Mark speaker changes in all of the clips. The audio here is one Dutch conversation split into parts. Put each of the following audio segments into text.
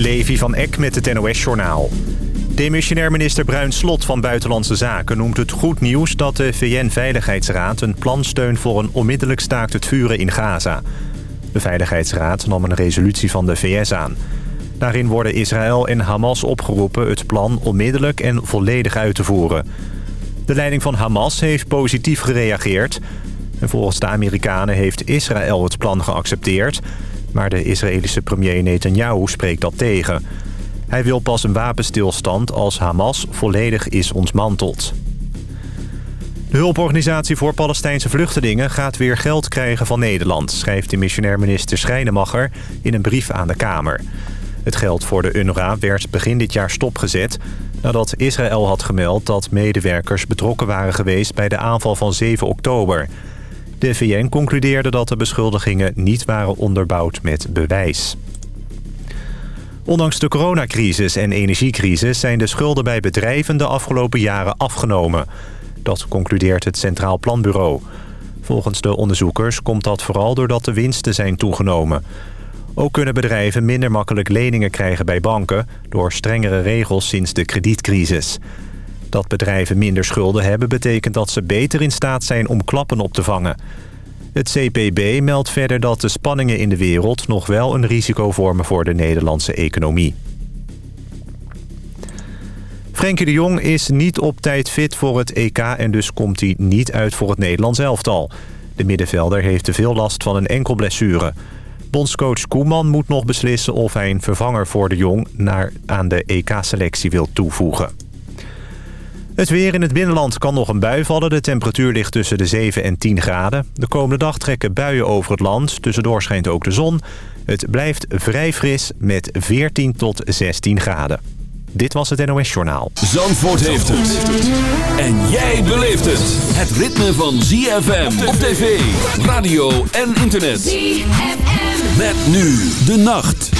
Speaker 1: Levi van Eck met het NOS-journaal. Demissionair minister Bruin Slot van Buitenlandse Zaken noemt het goed nieuws... dat de VN-veiligheidsraad een plan steunt voor een onmiddellijk staakt het vuren in Gaza. De Veiligheidsraad nam een resolutie van de VS aan. Daarin worden Israël en Hamas opgeroepen het plan onmiddellijk en volledig uit te voeren. De leiding van Hamas heeft positief gereageerd... En volgens de Amerikanen heeft Israël het plan geaccepteerd... maar de Israëlische premier Netanyahu spreekt dat tegen. Hij wil pas een wapenstilstand als Hamas volledig is ontmanteld. De hulporganisatie voor Palestijnse vluchtelingen gaat weer geld krijgen van Nederland... schrijft de missionair minister Schrijnemacher in een brief aan de Kamer. Het geld voor de UNRWA werd begin dit jaar stopgezet... nadat Israël had gemeld dat medewerkers betrokken waren geweest... bij de aanval van 7 oktober... De VN concludeerde dat de beschuldigingen niet waren onderbouwd met bewijs. Ondanks de coronacrisis en energiecrisis zijn de schulden bij bedrijven de afgelopen jaren afgenomen. Dat concludeert het Centraal Planbureau. Volgens de onderzoekers komt dat vooral doordat de winsten zijn toegenomen. Ook kunnen bedrijven minder makkelijk leningen krijgen bij banken... door strengere regels sinds de kredietcrisis. Dat bedrijven minder schulden hebben betekent dat ze beter in staat zijn om klappen op te vangen. Het CPB meldt verder dat de spanningen in de wereld nog wel een risico vormen voor de Nederlandse economie. Frenkie de Jong is niet op tijd fit voor het EK en dus komt hij niet uit voor het Nederlands elftal. De middenvelder heeft te veel last van een enkel blessure. Bondscoach Koeman moet nog beslissen of hij een vervanger voor de Jong naar, aan de EK-selectie wil toevoegen. Het weer in het binnenland kan nog een bui vallen. De temperatuur ligt tussen de 7 en 10 graden. De komende dag trekken buien over het land. Tussendoor schijnt ook de zon. Het blijft vrij fris met 14 tot 16 graden. Dit was het NOS Journaal.
Speaker 2: Zandvoort heeft het. En jij beleeft het. Het ritme van ZFM op tv, radio en internet. ZFM. Met nu de nacht.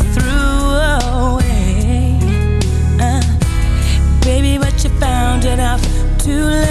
Speaker 3: too late,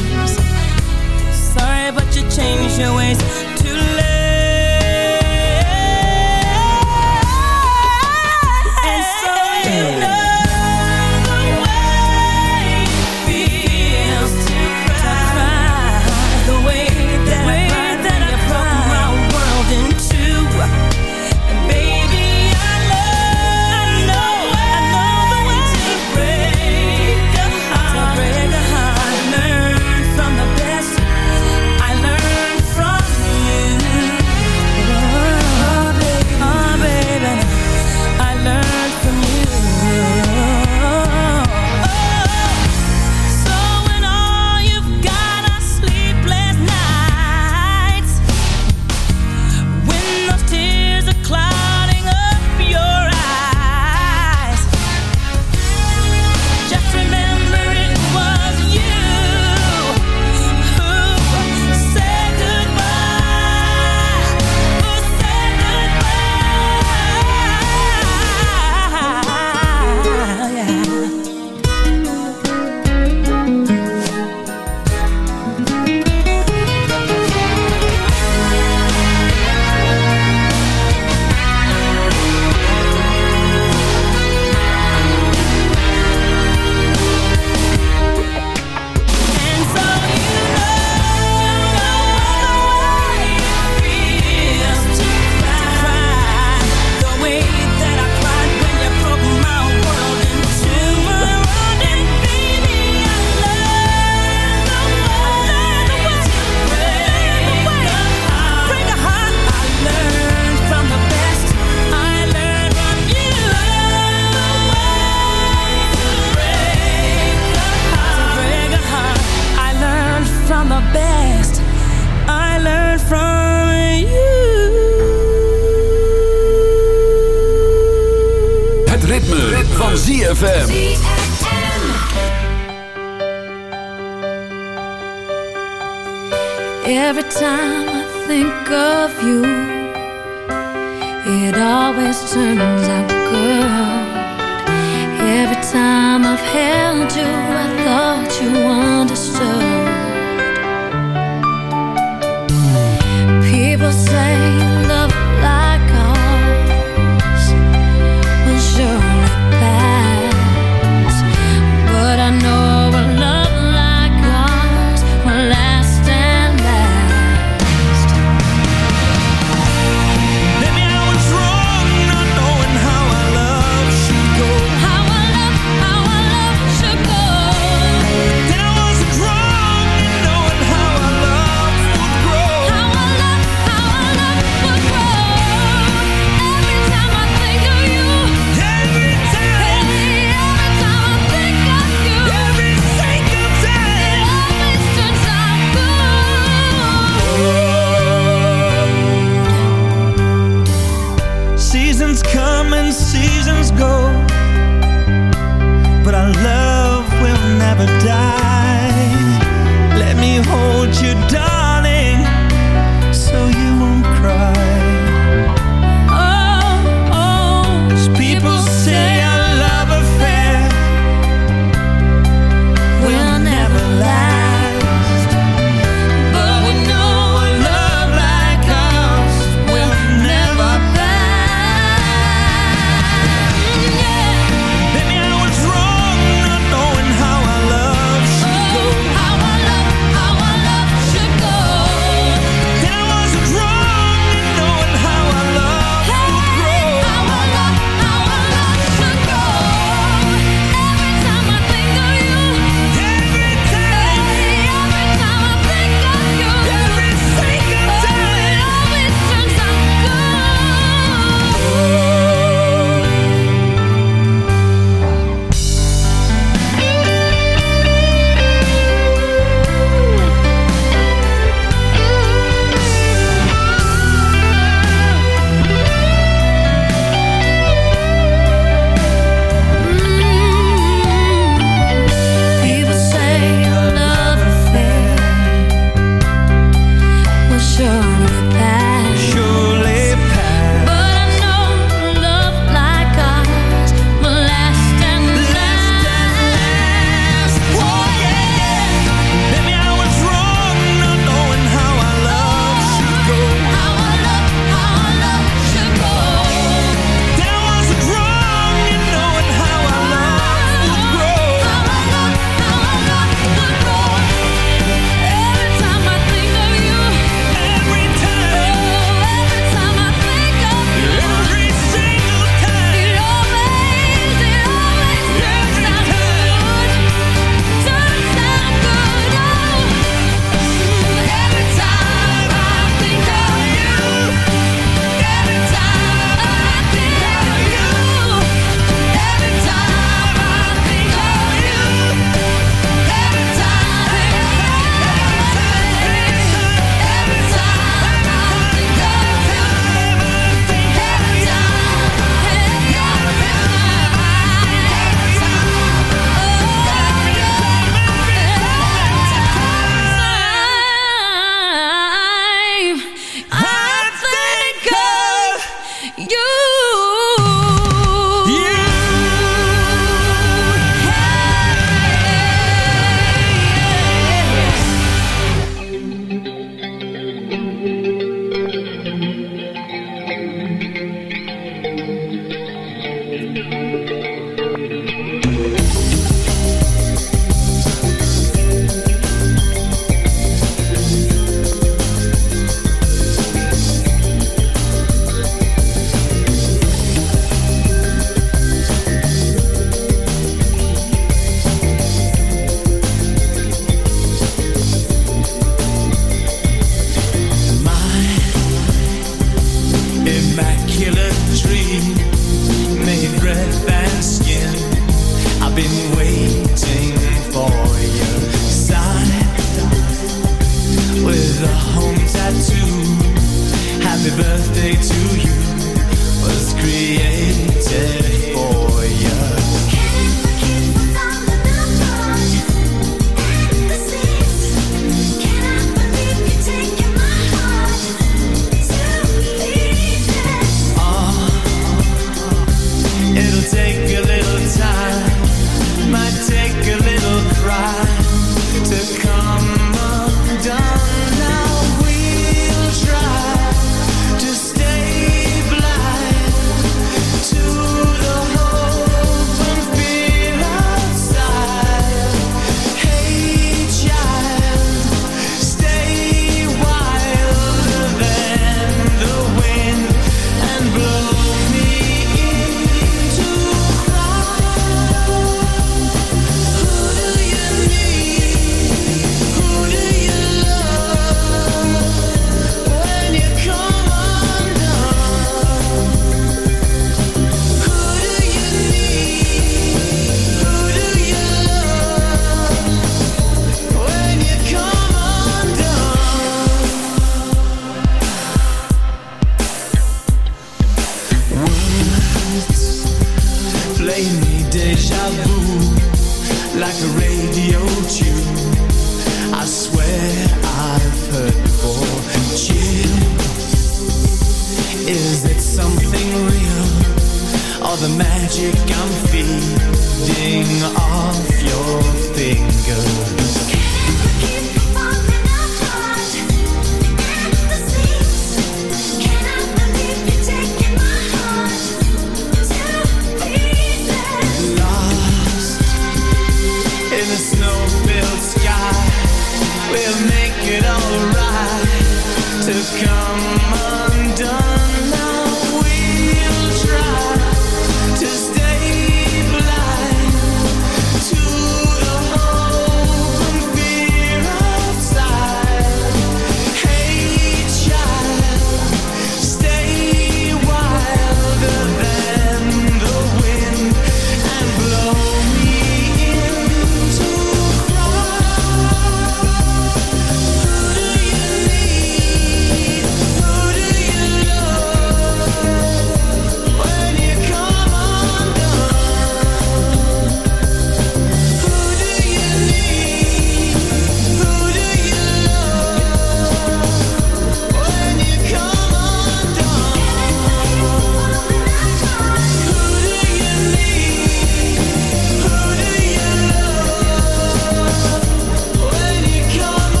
Speaker 4: change
Speaker 5: your
Speaker 6: ways. do.
Speaker 5: I thought you
Speaker 6: understood.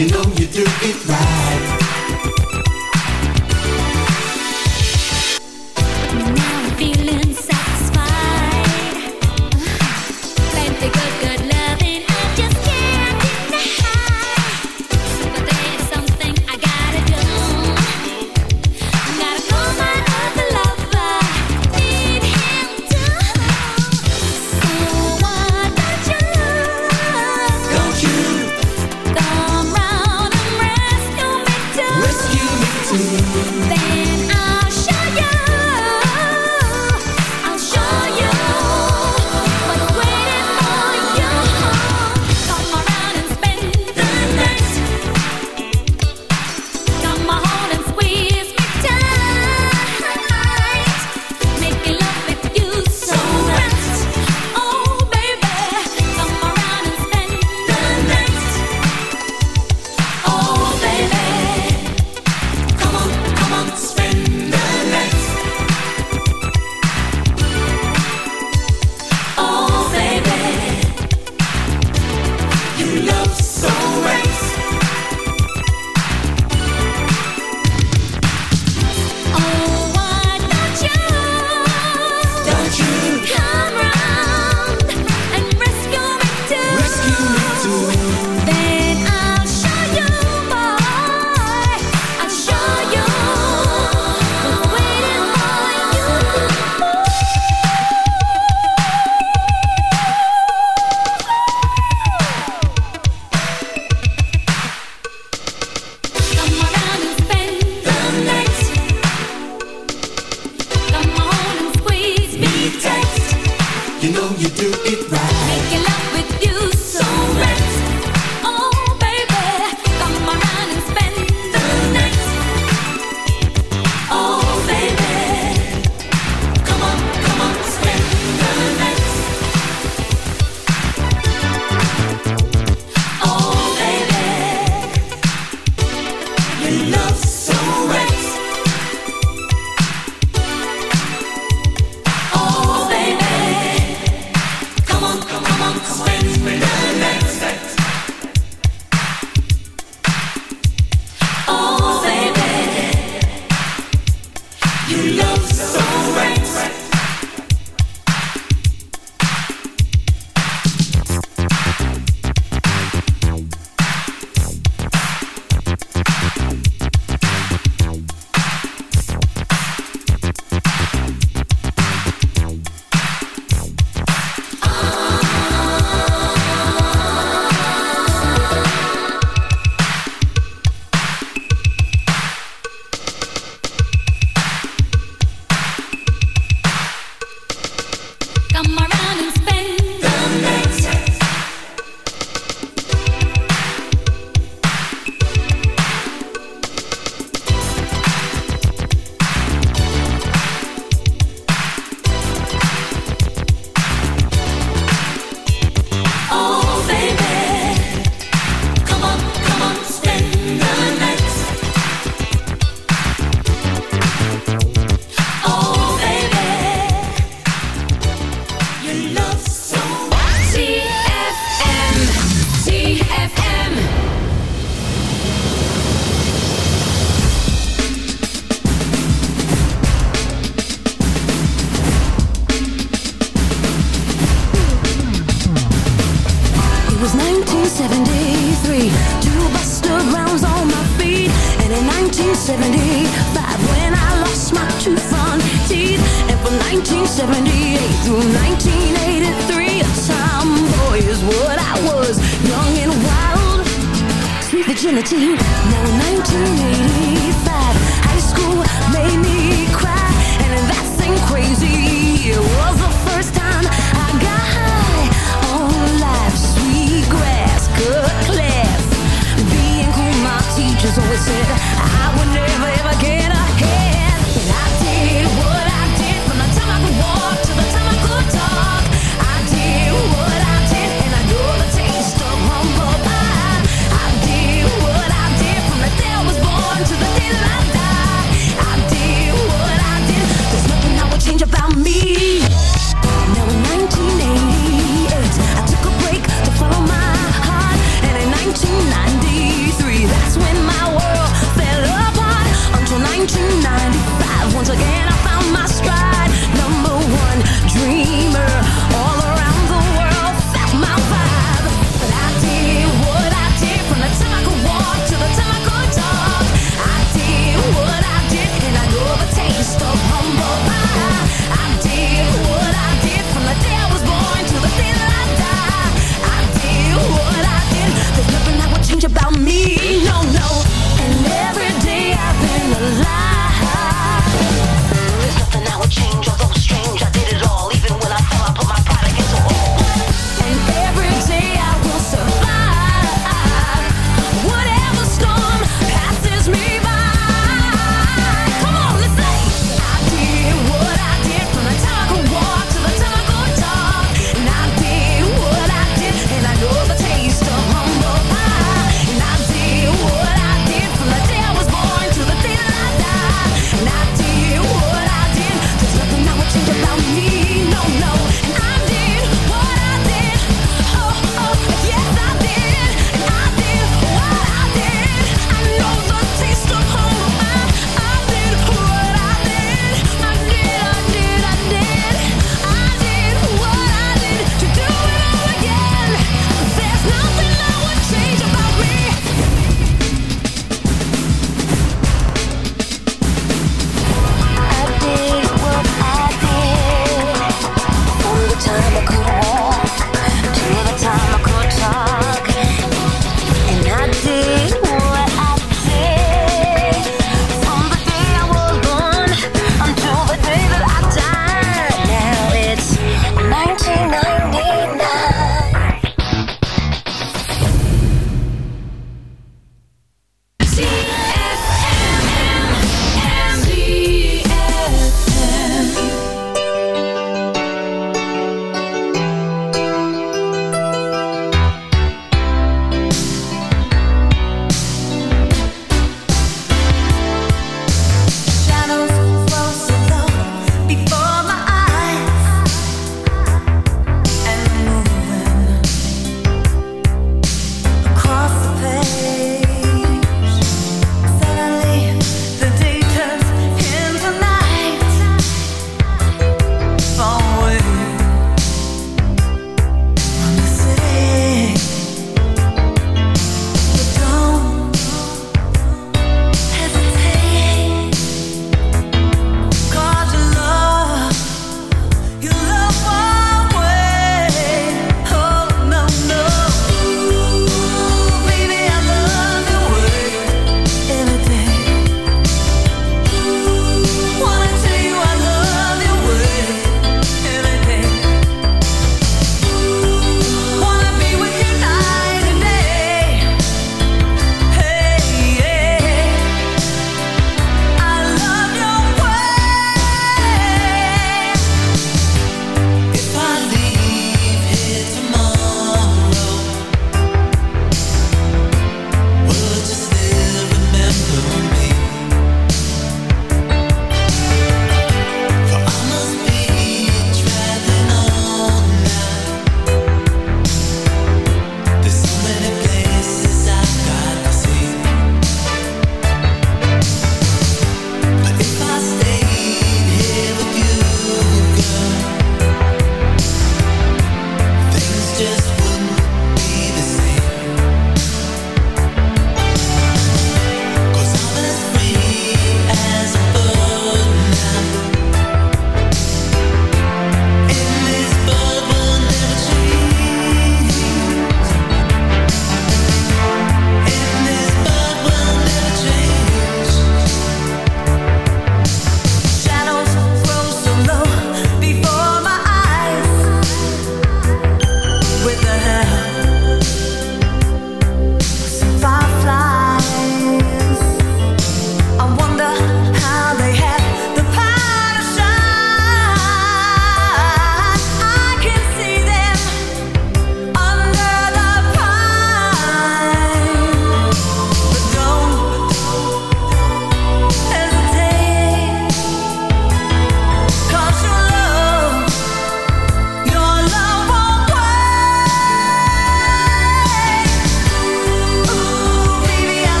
Speaker 6: You know